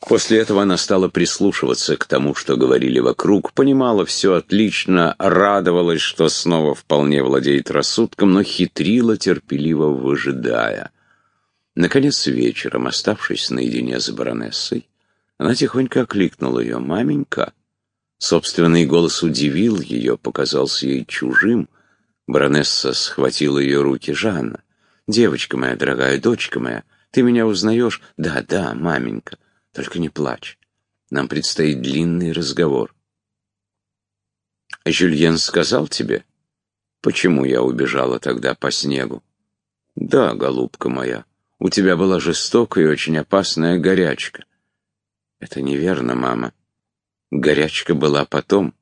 После этого она стала прислушиваться к тому, что говорили вокруг, понимала все отлично, радовалась, что снова вполне владеет рассудком, но хитрила, терпеливо выжидая. Наконец, вечером, оставшись наедине с баронессой, она тихонько окликнула ее «Маменька». Собственный голос удивил ее, показался ей чужим. Баронесса схватила ее руки Жанна. «Девочка моя дорогая, дочка моя, ты меня узнаешь?» «Да, да, маменька, только не плачь. Нам предстоит длинный разговор». «Жюльен сказал тебе, почему я убежала тогда по снегу?» «Да, голубка моя, у тебя была жестокая и очень опасная горячка». «Это неверно, мама. Горячка была потом.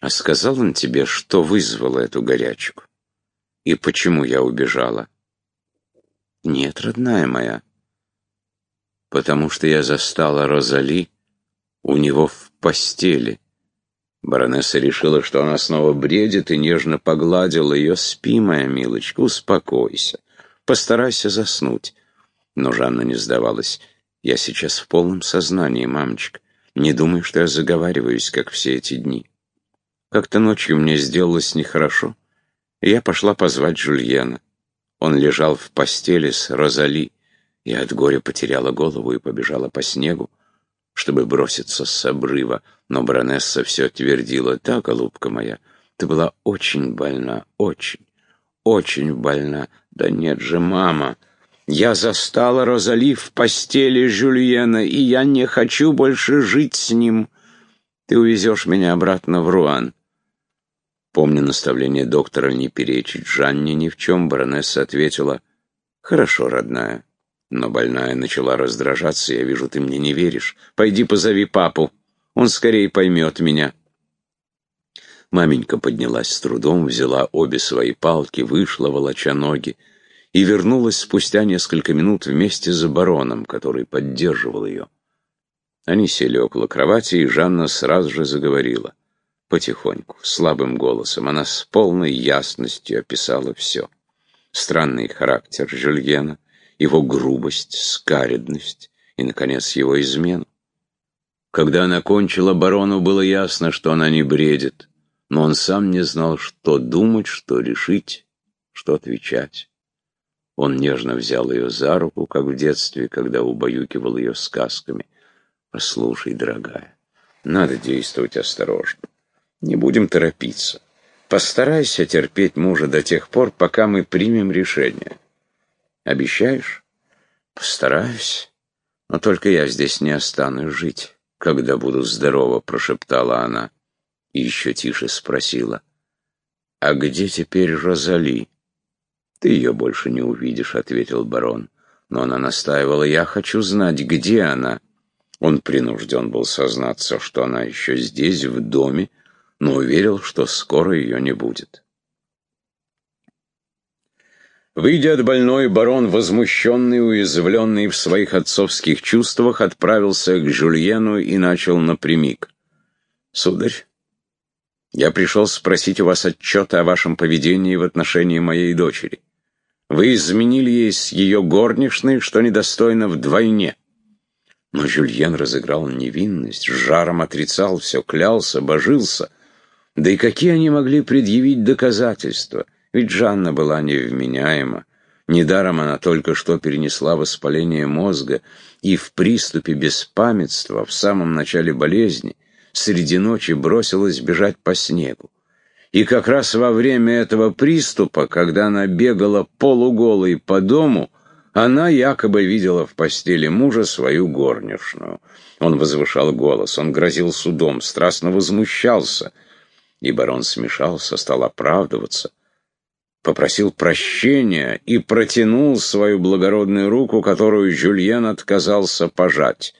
А сказал он тебе, что вызвало эту горячку?» И почему я убежала? Нет, родная моя. Потому что я застала Розали у него в постели. Баронесса решила, что она снова бредит, и нежно погладила ее. «Спи, моя милочка, успокойся. Постарайся заснуть». Но Жанна не сдавалась. «Я сейчас в полном сознании, мамочка. Не думай, что я заговариваюсь, как все эти дни. Как-то ночью мне сделалось нехорошо я пошла позвать Жульена. Он лежал в постели с Розали. Я от горя потеряла голову и побежала по снегу, чтобы броситься с обрыва, но баронесса все твердила, «Да, голубка моя, ты была очень больна, очень, очень больна». «Да нет же, мама, я застала Розали в постели Жюльена, и я не хочу больше жить с ним. Ты увезешь меня обратно в Руан». Помня наставление доктора не перечить Жанне ни в чем, баронесса ответила, «Хорошо, родная». Но больная начала раздражаться, «Я вижу, ты мне не веришь. Пойди позови папу, он скорее поймет меня». Маменька поднялась с трудом, взяла обе свои палки, вышла, волоча ноги, и вернулась спустя несколько минут вместе с бароном, который поддерживал ее. Они сели около кровати, и Жанна сразу же заговорила. Потихоньку, слабым голосом, она с полной ясностью описала все. Странный характер Жюльена, его грубость, скаредность и, наконец, его измену. Когда она кончила, барону было ясно, что она не бредит, но он сам не знал, что думать, что решить, что отвечать. Он нежно взял ее за руку, как в детстве, когда убаюкивал ее сказками. «Послушай, дорогая, надо действовать осторожно. Не будем торопиться. Постарайся терпеть мужа до тех пор, пока мы примем решение. Обещаешь? Постараюсь. Но только я здесь не останусь жить, когда буду здорова, прошептала она. И еще тише спросила. А где теперь Розали? Ты ее больше не увидишь, ответил барон. Но она настаивала, я хочу знать, где она. Он принужден был сознаться, что она еще здесь, в доме, но уверил, что скоро ее не будет. Выйдя от больной, барон, возмущенный и уязвленный в своих отцовских чувствах, отправился к Жюльену и начал напрямик. «Сударь, я пришел спросить у вас отчета о вашем поведении в отношении моей дочери. Вы изменили ей с ее горничной, что недостойно вдвойне». Но Жюльен разыграл невинность, жаром отрицал все, клялся, божился — да и какие они могли предъявить доказательства? Ведь Жанна была невменяема. Недаром она только что перенесла воспаление мозга и в приступе беспамятства в самом начале болезни среди ночи бросилась бежать по снегу. И как раз во время этого приступа, когда она бегала полуголой по дому, она якобы видела в постели мужа свою горничную. Он возвышал голос, он грозил судом, страстно возмущался — и барон смешался, стал оправдываться, попросил прощения и протянул свою благородную руку, которую Жюльен отказался пожать.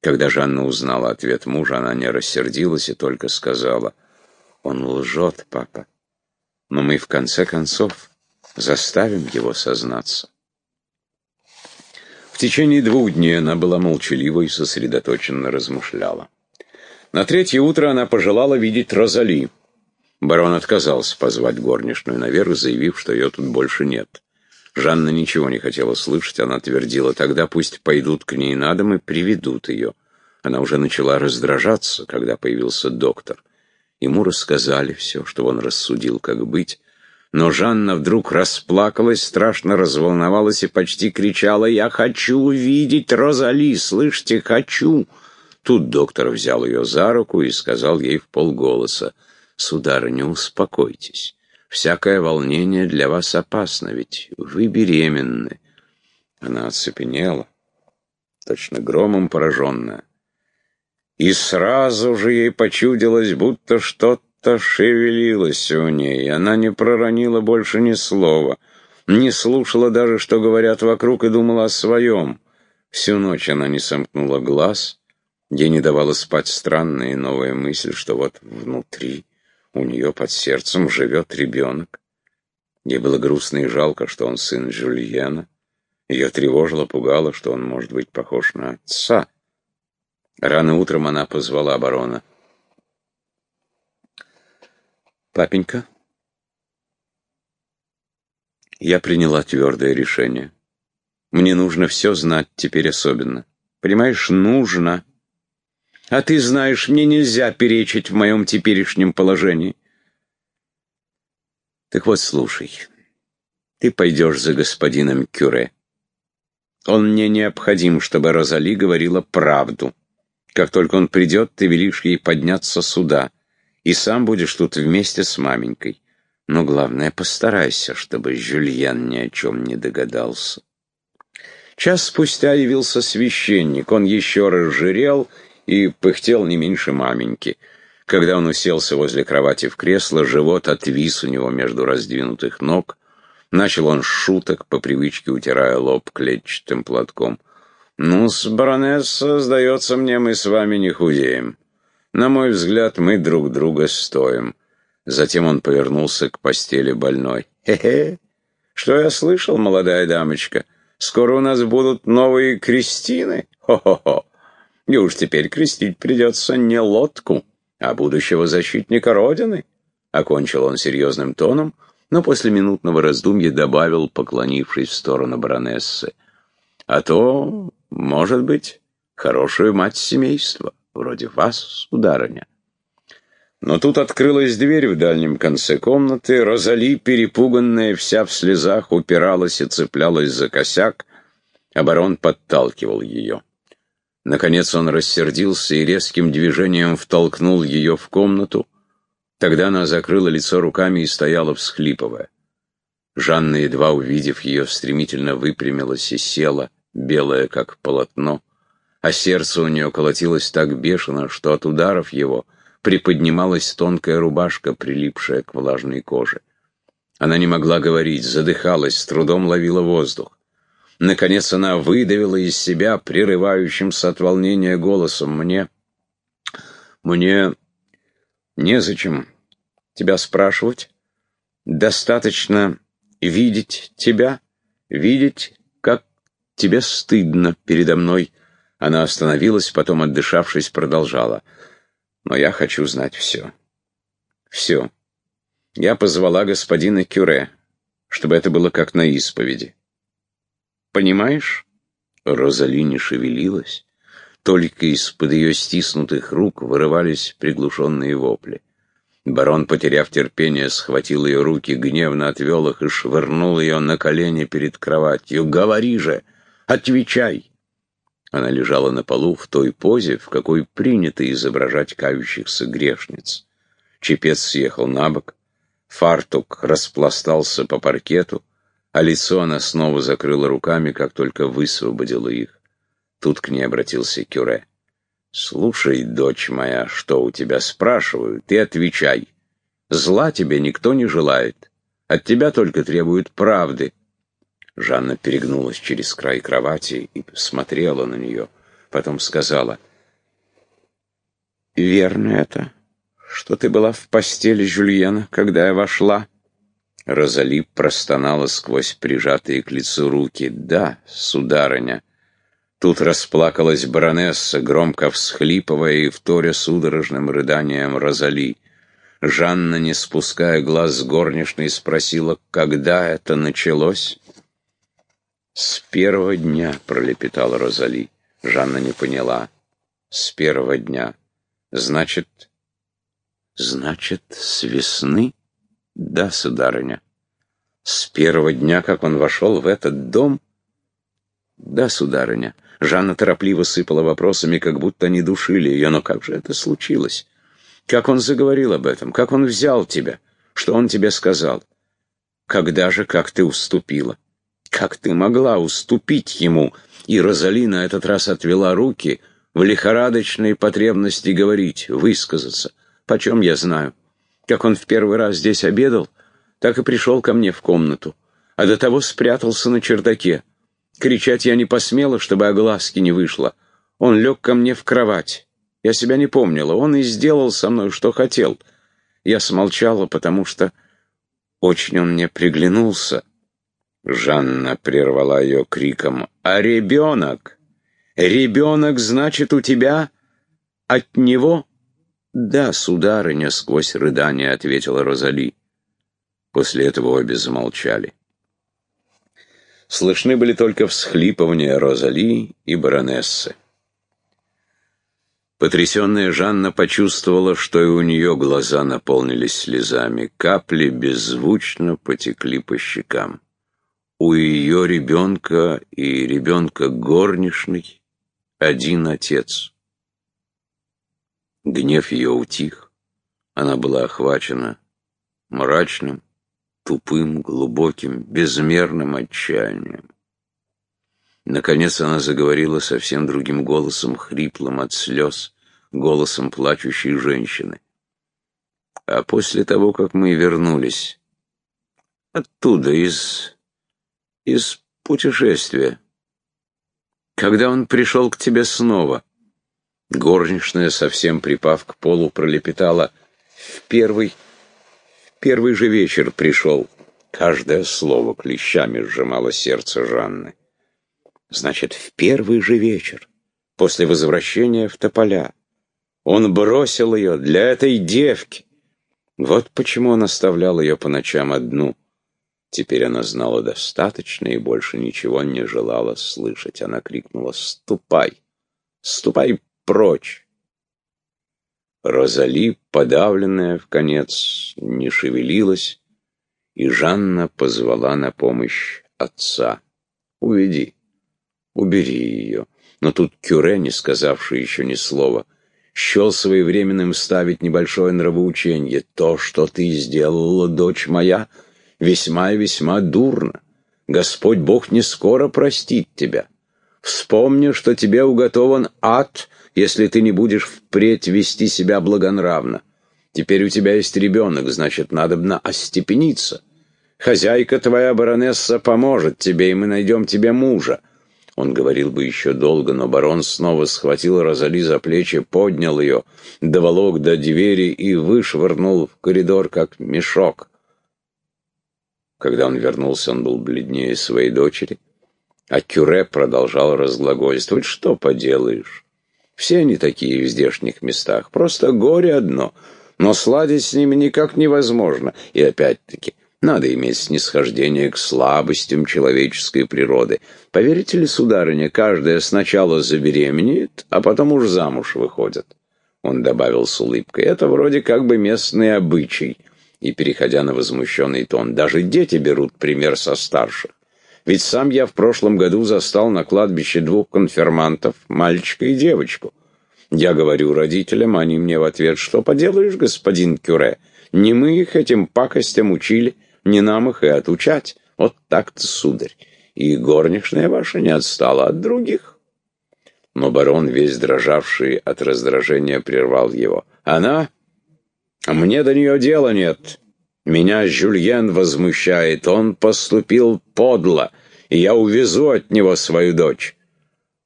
Когда Жанна узнала ответ мужа, она не рассердилась и только сказала, «Он лжет, папа, но мы в конце концов заставим его сознаться». В течение двух дней она была молчалива и сосредоточенно размышляла. На третье утро она пожелала видеть Розали. Барон отказался позвать горничную наверх, заявив, что ее тут больше нет. Жанна ничего не хотела слышать, она твердила, тогда пусть пойдут к ней на дом и приведут ее. Она уже начала раздражаться, когда появился доктор. Ему рассказали все, что он рассудил, как быть, но Жанна вдруг расплакалась, страшно разволновалась и почти кричала «Я хочу увидеть Розали, слышите, хочу!» Тут доктор взял ее за руку и сказал ей в полголоса «Сударыня, успокойтесь. Всякое волнение для вас опасно, ведь вы беременны». Она оцепенела, точно громом пораженная. И сразу же ей почудилось, будто что-то шевелилось у ней. Она не проронила больше ни слова, не слушала даже, что говорят вокруг, и думала о своем. Всю ночь она не сомкнула глаз. Ей не давала спать странная и новая мысль, что вот внутри, у нее под сердцем живет ребенок. Ей было грустно и жалко, что он сын Жюльена. Ее тревожило, пугало, что он может быть похож на отца. Рано утром она позвала барона. Папенька, я приняла твердое решение. Мне нужно все знать теперь особенно. Понимаешь, нужно. А ты знаешь, мне нельзя перечить в моем теперешнем положении. Так вот, слушай. Ты пойдешь за господином Кюре. Он мне необходим, чтобы Розали говорила правду. Как только он придет, ты велишь ей подняться сюда и сам будешь тут вместе с маменькой. Но главное, постарайся, чтобы Жюльен ни о чем не догадался. Час спустя явился священник. Он еще разжирел и пыхтел не меньше маменьки. Когда он уселся возле кровати в кресло, живот отвис у него между раздвинутых ног. Начал он шуток, по привычке утирая лоб клетчатым платком. «Ну, с баронесса, сдается мне, мы с вами не худеем. На мой взгляд, мы друг друга стоим. Затем он повернулся к постели больной. «Хе-хе! Что я слышал, молодая дамочка? Скоро у нас будут новые крестины? Хо-хо-хо! И уж теперь крестить придется не лодку, а будущего защитника Родины!» Окончил он серьезным тоном, но после минутного раздумья добавил, поклонившись в сторону баронессы. «А то, может быть, хорошую мать семейства» вроде вас, сударыня. Но тут открылась дверь в дальнем конце комнаты, Розали, перепуганная, вся в слезах, упиралась и цеплялась за косяк, а барон подталкивал ее. Наконец он рассердился и резким движением втолкнул ее в комнату. Тогда она закрыла лицо руками и стояла, всхлипывая. Жанна, едва увидев ее, стремительно выпрямилась и села, белая как полотно а сердце у нее колотилось так бешено, что от ударов его приподнималась тонкая рубашка, прилипшая к влажной коже. Она не могла говорить, задыхалась, с трудом ловила воздух. Наконец она выдавила из себя прерывающимся от волнения голосом «Мне... мне... незачем тебя спрашивать. Достаточно видеть тебя, видеть, как тебе стыдно передо мной». Она остановилась, потом, отдышавшись, продолжала. «Но я хочу знать все. Все. Я позвала господина Кюре, чтобы это было как на исповеди. Понимаешь?» Розали не шевелилась. Только из-под ее стиснутых рук вырывались приглушенные вопли. Барон, потеряв терпение, схватил ее руки, гневно отвел их и швырнул ее на колени перед кроватью. «Говори же! Отвечай!» Она лежала на полу в той позе, в какой принято изображать кающихся грешниц. Чепец съехал на бок, фартук распластался по паркету, а лицо она снова закрыла руками, как только высвободила их. Тут к ней обратился Кюре. «Слушай, дочь моя, что у тебя спрашивают, ты отвечай. Зла тебе никто не желает. От тебя только требуют правды. Жанна перегнулась через край кровати и смотрела на нее. Потом сказала, «Верно это, что ты была в постели Жюльена, когда я вошла?» Розали простонала сквозь прижатые к лицу руки. «Да, сударыня». Тут расплакалась баронесса, громко всхлипывая и вторя судорожным рыданием Розали. Жанна, не спуская глаз с горничной, спросила, когда это началось. «С первого дня», — пролепетала Розали. Жанна не поняла. «С первого дня. Значит...» «Значит, с весны?» «Да, сударыня». «С первого дня, как он вошел в этот дом?» «Да, сударыня». Жанна торопливо сыпала вопросами, как будто они душили ее. «Но как же это случилось? Как он заговорил об этом? Как он взял тебя? Что он тебе сказал? Когда же, как ты уступила? Как ты могла уступить ему?» И Розали на этот раз отвела руки в лихорадочной потребности говорить, высказаться. «Почем я знаю? Как он в первый раз здесь обедал, так и пришел ко мне в комнату, а до того спрятался на чердаке. Кричать я не посмела, чтобы огласки не вышло. Он лег ко мне в кровать. Я себя не помнила. Он и сделал со мной, что хотел. Я смолчала, потому что очень он мне приглянулся. Жанна прервала ее криком. «А ребенок? Ребенок, значит, у тебя от него?» «Да, сударыня», — сквозь рыдание ответила Розали. После этого обе замолчали. Слышны были только всхлипывания Розали и баронессы. Потрясенная Жанна почувствовала, что и у нее глаза наполнились слезами. Капли беззвучно потекли по щекам. У ее ребенка и ребенка горничной один отец. Гнев ее утих. Она была охвачена мрачным, тупым, глубоким, безмерным отчаянием. Наконец она заговорила совсем другим голосом, хриплым от слез, голосом плачущей женщины. А после того, как мы вернулись оттуда, из... из путешествия, когда он пришел к тебе снова, горничная, совсем припав к полу, пролепетала в первый Первый же вечер пришел. Каждое слово клещами сжимало сердце Жанны. Значит, в первый же вечер, после возвращения в Тополя, он бросил ее для этой девки. Вот почему он оставлял ее по ночам одну. Теперь она знала достаточно и больше ничего не желала слышать. Она крикнула «Ступай! Ступай прочь!» Розали, подавленная в конец, не шевелилась, и Жанна позвала на помощь отца. «Уведи, убери ее». Но тут Кюре, не сказавший еще ни слова, счел своевременным ставить небольшое нравоучение. «То, что ты сделала, дочь моя, весьма и весьма дурно. Господь Бог не скоро простит тебя. Вспомни, что тебе уготован ад, если ты не будешь впредь вести себя благонравно. Теперь у тебя есть ребенок, значит, надобно остепениться. Хозяйка твоя, баронесса, поможет тебе, и мы найдем тебе мужа». Он говорил бы еще долго, но барон снова схватил Розали за плечи, поднял ее, доволок до двери и вышвырнул в коридор, как мешок. Когда он вернулся, он был бледнее своей дочери, а Кюре продолжал разглагольствовать. «Что поделаешь? Все они такие в здешних местах. Просто горе одно. Но сладить с ними никак невозможно. И опять-таки, надо иметь снисхождение к слабостям человеческой природы. Поверите ли, сударыня, каждая сначала забеременеет, а потом уж замуж выходит. Он добавил с улыбкой. Это вроде как бы местный обычай. И, переходя на возмущенный тон, даже дети берут пример со старших. Ведь сам я в прошлом году застал на кладбище двух конфирмантов, мальчика и девочку. Я говорю родителям, они мне в ответ, что поделаешь, господин Кюре, не мы их этим пакостям учили, не нам их и отучать. Вот так-то, сударь. И горничная ваша не отстала от других. Но барон, весь дрожавший от раздражения, прервал его. Она? Мне до нее дела нет. Меня Жюльен возмущает. Он поступил подло, и я увезу от него свою дочь.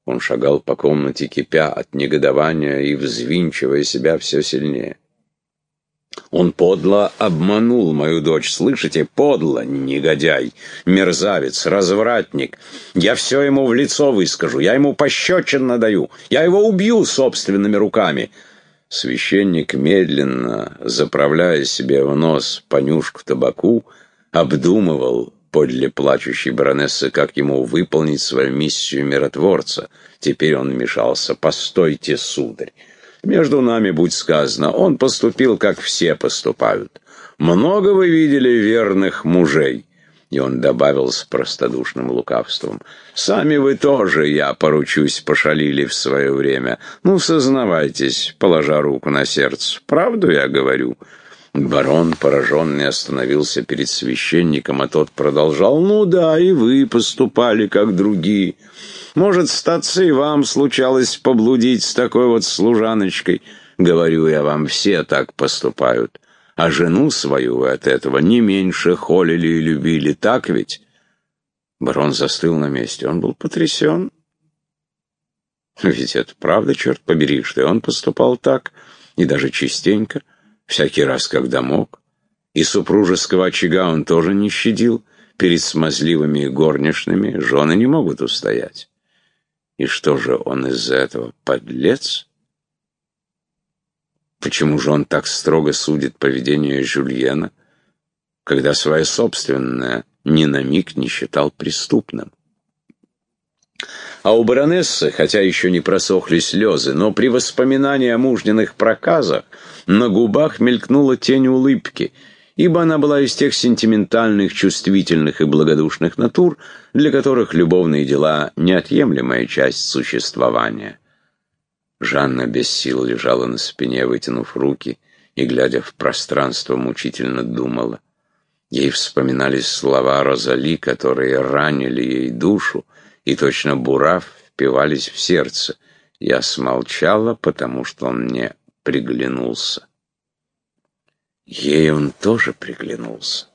Он шагал по комнате, кипя от негодования и взвинчивая себя все сильнее. Он подло обманул мою дочь, слышите? Подло, негодяй, мерзавец, развратник. Я все ему в лицо выскажу, я ему пощечин надаю, я его убью собственными руками. Священник, медленно, заправляя себе в нос понюшку табаку, обдумывал подле плачущей баронессы, как ему выполнить свою миссию миротворца. Теперь он вмешался. «Постойте, сударь. Между нами, будь сказано, он поступил, как все поступают. Много вы видели верных мужей?» И он добавил с простодушным лукавством. «Сами вы тоже, я поручусь, пошалили в свое время. Ну, сознавайтесь, положа руку на сердце. Правду я говорю?» Барон, пораженный, остановился перед священником, а тот продолжал. «Ну да, и вы поступали, как другие. Может, статься и вам случалось поблудить с такой вот служаночкой. Говорю я вам, все так поступают. А жену свою вы от этого не меньше холили и любили, так ведь?» Барон застыл на месте. Он был потрясен. Ведь это правда, черт побери, что и он поступал так, и даже частенько всякий раз, когда мог. И супружеского очага он тоже не щадил. Перед смазливыми горничными жены не могут устоять. И что же, он из-за этого подлец? Почему же он так строго судит поведение Жюльена, когда свое собственное ни на миг не считал преступным? А у баронессы, хотя еще не просохли слезы, но при воспоминании о мужниных проказах на губах мелькнула тень улыбки, ибо она была из тех сентиментальных, чувствительных и благодушных натур, для которых любовные дела — неотъемлемая часть существования. Жанна без сил лежала на спине, вытянув руки, и, глядя в пространство, мучительно думала. Ей вспоминались слова Розали, которые ранили ей душу, и точно бурав впивались в сердце. Я смолчала, потому что он мне приглянулся. Ей он тоже приглянулся.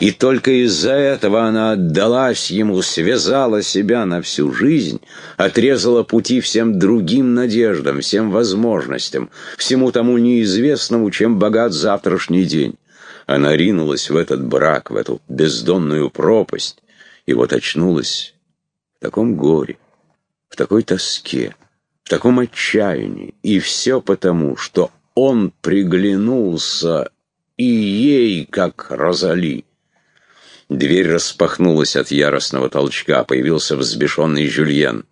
И только из-за этого она отдалась ему, связала себя на всю жизнь, отрезала пути всем другим надеждам, всем возможностям, всему тому неизвестному, чем богат завтрашний день. Она ринулась в этот брак, в эту бездонную пропасть, и вот очнулась в таком горе, в такой тоске, в таком отчаянии, и все потому, что он приглянулся и ей, как Розали. Дверь распахнулась от яростного толчка, появился взбешенный Жюльен.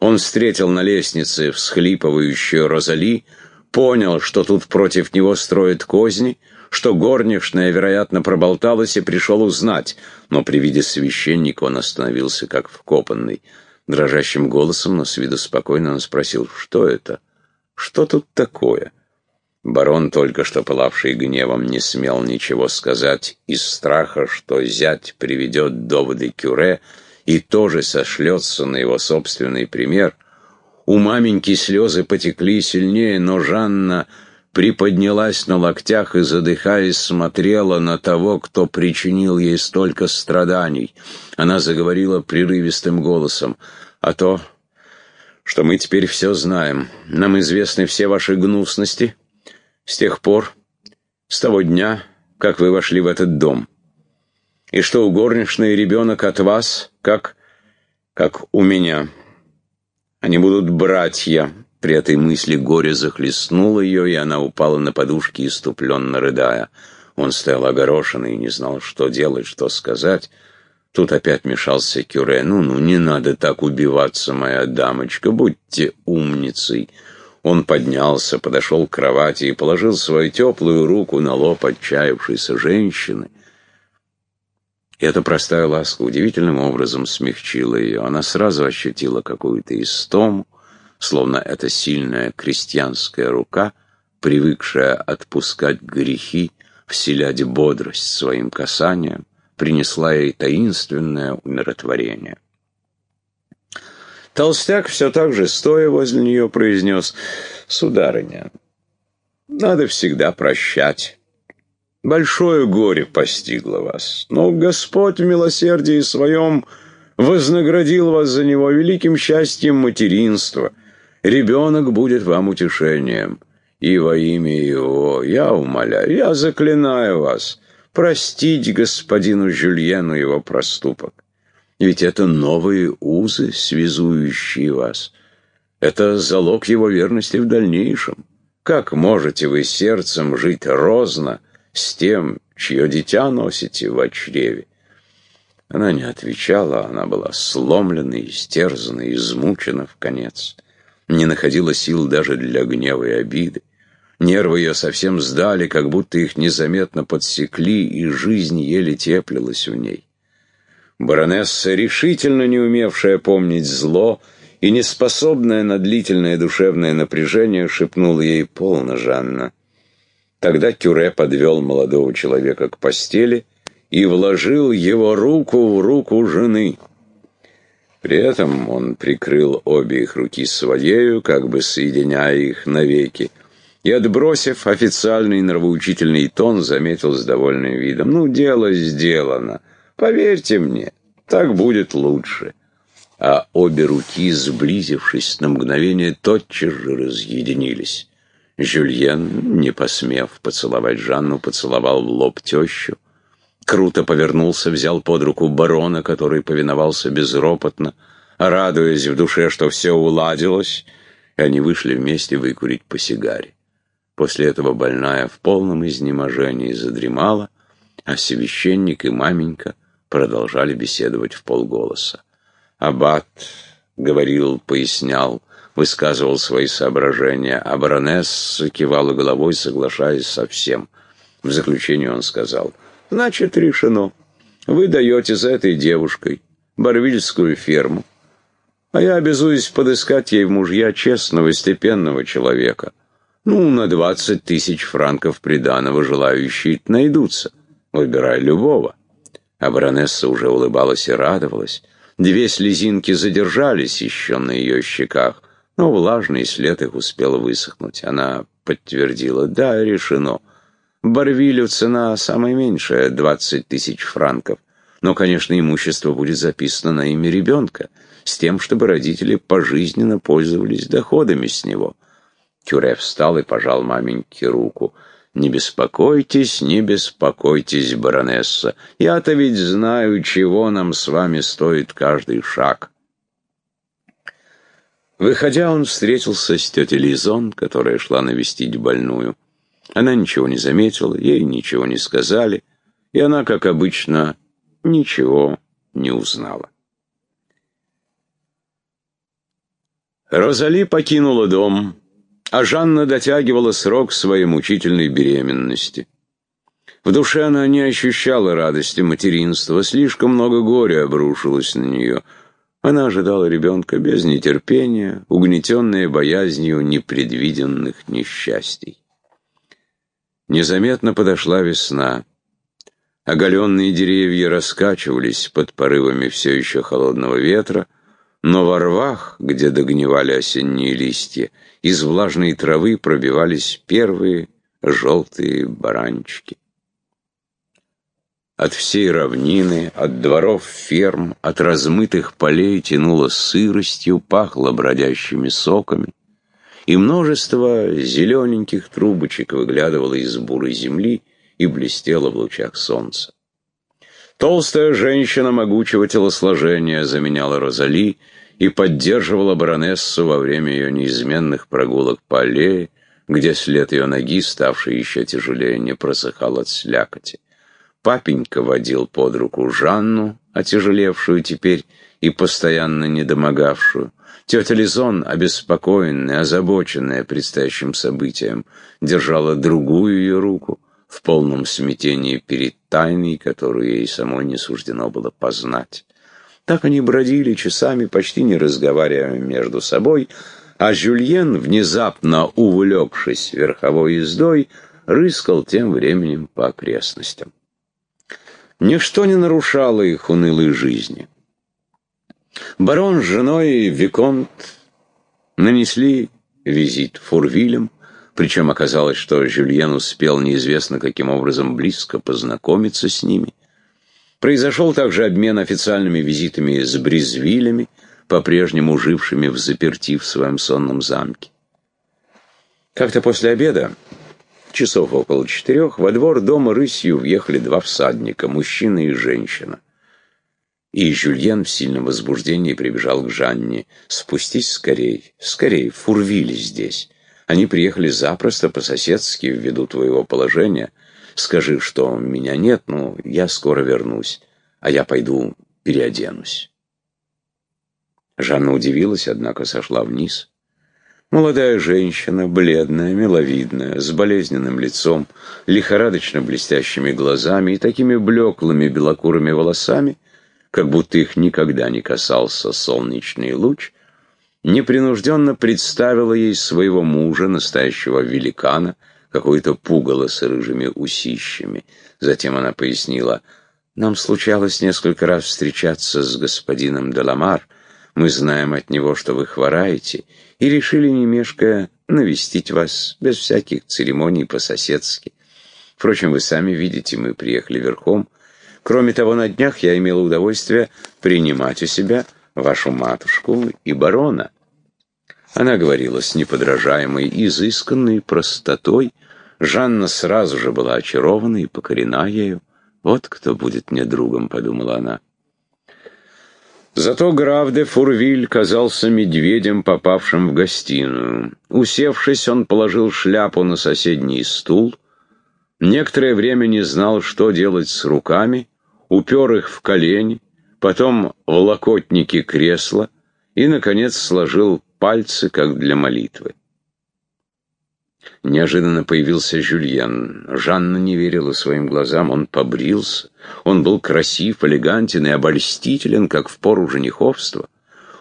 Он встретил на лестнице всхлипывающую Розали, понял, что тут против него строят козни, что горничная, вероятно, проболталась и пришел узнать, но при виде священника он остановился как вкопанный. Дрожащим голосом, но с виду спокойно он спросил, что это? Что тут такое? Барон, только что пылавший гневом, не смел ничего сказать из страха, что зять приведет доводы Кюре и тоже сошлется на его собственный пример. У маменьки слезы потекли сильнее, но Жанна приподнялась на локтях и, задыхаясь, смотрела на того, кто причинил ей столько страданий. Она заговорила прерывистым голосом. «А то, что мы теперь все знаем. Нам известны все ваши гнусности с тех пор, с того дня, как вы вошли в этот дом. И что у горничной ребенок от вас, как... как у меня. Они будут братья». При этой мысли горе захлестнуло ее, и она упала на подушки, иступленно рыдая. Он стоял огорошенный и не знал, что делать, что сказать. Тут опять мешался Кюре. «Ну-ну, не надо так убиваться, моя дамочка, будьте умницей». Он поднялся, подошел к кровати и положил свою теплую руку на лоб отчаявшейся женщины. Эта простая ласка удивительным образом смягчила ее. Она сразу ощутила какую-то истому, словно эта сильная крестьянская рука, привыкшая отпускать грехи, вселять бодрость своим касанием, принесла ей таинственное умиротворение. Толстяк все так же, стоя возле нее, произнес, «Сударыня, надо всегда прощать. Большое горе постигло вас, но Господь в милосердии своем вознаградил вас за него великим счастьем материнства» Ребенок будет вам утешением. И во имя его я умоляю, я заклинаю вас, простить господину Жюльену его проступок. Ведь это новые узы, связующие вас. Это залог его верности в дальнейшем. Как можете вы сердцем жить розно с тем, чье дитя носите в чреве? Она не отвечала, она была сломлена, истерзана, измучена в конец. Не находила сил даже для гнева и обиды. Нервы ее совсем сдали, как будто их незаметно подсекли, и жизнь еле теплилась в ней. Баронесса, решительно не умевшая помнить зло и неспособная на длительное душевное напряжение, шепнула ей «Полно, Жанна». Тогда Тюре подвел молодого человека к постели и вложил его руку в руку жены. При этом он прикрыл обе их руки своею, как бы соединяя их навеки, и, отбросив официальный нравоучительный тон, заметил с довольным видом, «Ну, дело сделано. Поверьте мне, так будет лучше». А обе руки, сблизившись на мгновение, тотчас же разъединились. Жюльен, не посмев поцеловать Жанну, поцеловал в лоб тещу, круто повернулся, взял под руку барона, который повиновался безропотно, радуясь в душе, что все уладилось, и они вышли вместе выкурить по сигаре. После этого больная в полном изнеможении задремала, а священник и маменька продолжали беседовать в полголоса. Аббат говорил, пояснял, высказывал свои соображения, а баронесса кивала головой, соглашаясь со всем. В заключение он сказал, «Значит, решено. Вы даете за этой девушкой барвильскую ферму, а я обязуюсь подыскать ей мужья честного, степенного человека. Ну, на двадцать тысяч франков приданого желающие найдутся. Выбирай любого». А баронесса уже улыбалась и радовалась. Две слезинки задержались еще на ее щеках, но влажный след их успел высохнуть. Она подтвердила, да, решено. Барвилю цена самая меньшая, двадцать тысяч франков. Но, конечно, имущество будет записано на имя ребенка, с тем, чтобы родители пожизненно пользовались доходами с него. Кюре встал и пожал маменьке руку. «Не беспокойтесь, не беспокойтесь, баронесса. Я-то ведь знаю, чего нам с вами стоит каждый шаг». Выходя, он встретился с тетей Лизон, которая шла навестить больную. Она ничего не заметила, ей ничего не сказали, и она, как обычно, ничего не узнала. Розали покинула дом, а Жанна дотягивала срок своей мучительной беременности. В душе она не ощущала радости материнства, слишком много горя обрушилось на нее — она ожидала ребенка без нетерпения, угнетенная боязнью непредвиденных несчастий. Незаметно подошла весна. Оголенные деревья раскачивались под порывами все еще холодного ветра, но во рвах, где догнивали осенние листья, из влажной травы пробивались первые желтые баранчики. От всей равнины, от дворов ферм, от размытых полей тянуло сыростью, пахло бродящими соками, и множество зелененьких трубочек выглядывало из бурой земли и блестело в лучах солнца. Толстая женщина могучего телосложения заменяла Розали и поддерживала баронессу во время ее неизменных прогулок по аллее, где след ее ноги, ставший еще тяжелее, не просыхал от слякоти. Папенька водил под руку Жанну, отяжелевшую теперь и постоянно недомогавшую. Тетя Лизон, обеспокоенная, озабоченная предстоящим событием, держала другую ее руку в полном смятении перед тайной, которую ей самой не суждено было познать. Так они бродили часами, почти не разговаривая между собой, а Жюльен, внезапно увлекшись верховой ездой, рыскал тем временем по окрестностям. Ничто не нарушало их унылой жизни. Барон с женой Виконт нанесли визит Фурвилем, причем оказалось, что Жюльен успел неизвестно каким образом близко познакомиться с ними. Произошел также обмен официальными визитами с Бризвилями, по-прежнему жившими в заперти в своем сонном замке. Как-то после обеда Часов около четырех во двор дома рысью въехали два всадника, мужчина и женщина. И Жюльен в сильном возбуждении прибежал к Жанне. «Спустись скорей, скорей, Фурвили здесь. Они приехали запросто, по-соседски, ввиду твоего положения. Скажи, что меня нет, но я скоро вернусь. а я пойду переоденусь. Жанна удивилась, однако сошла вниз. Молодая женщина, бледная, миловидная, с болезненным лицом, лихорадочно блестящими глазами и такими блеклыми белокурыми волосами, как будто их никогда не касался солнечный луч, непринужденно представила ей своего мужа, настоящего великана, какое-то пугало с рыжими усищами. Затем она пояснила, «Нам случалось несколько раз встречаться с господином Деламар, мы знаем от него, что вы хвораете, и решили, не навестить вас без всяких церемоний по-соседски. Впрочем, вы сами видите, мы приехали верхом. Кроме того, на днях я имел удовольствие принимать у себя вашу матушку и барона. Она говорила с неподражаемой, изысканной простотой. Жанна сразу же была очарована и покорена ею. «Вот кто будет мне другом», — подумала она. Зато граф де Фурвиль казался медведем, попавшим в гостиную. Усевшись, он положил шляпу на соседний стул, некоторое время не знал, что делать с руками, упер их в колени, потом в локотники кресла и, наконец, сложил пальцы, как для молитвы. Неожиданно появился Жюльен. Жанна не верила своим глазам. Он побрился. Он был красив, элегантен и обольстителен, как в пору жениховства.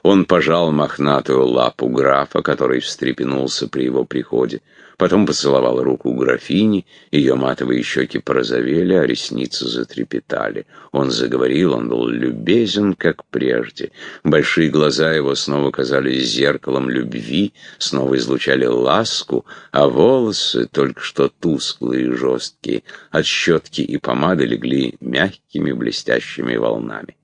Он пожал мохнатую лапу графа, который встрепенулся при его приходе. Потом поцеловал руку графини, ее матовые щеки порозовели, а ресницы затрепетали. Он заговорил, он был любезен, как прежде. Большие глаза его снова казались зеркалом любви, снова излучали ласку, а волосы, только что тусклые и жесткие, от щетки и помады легли мягкими блестящими волнами.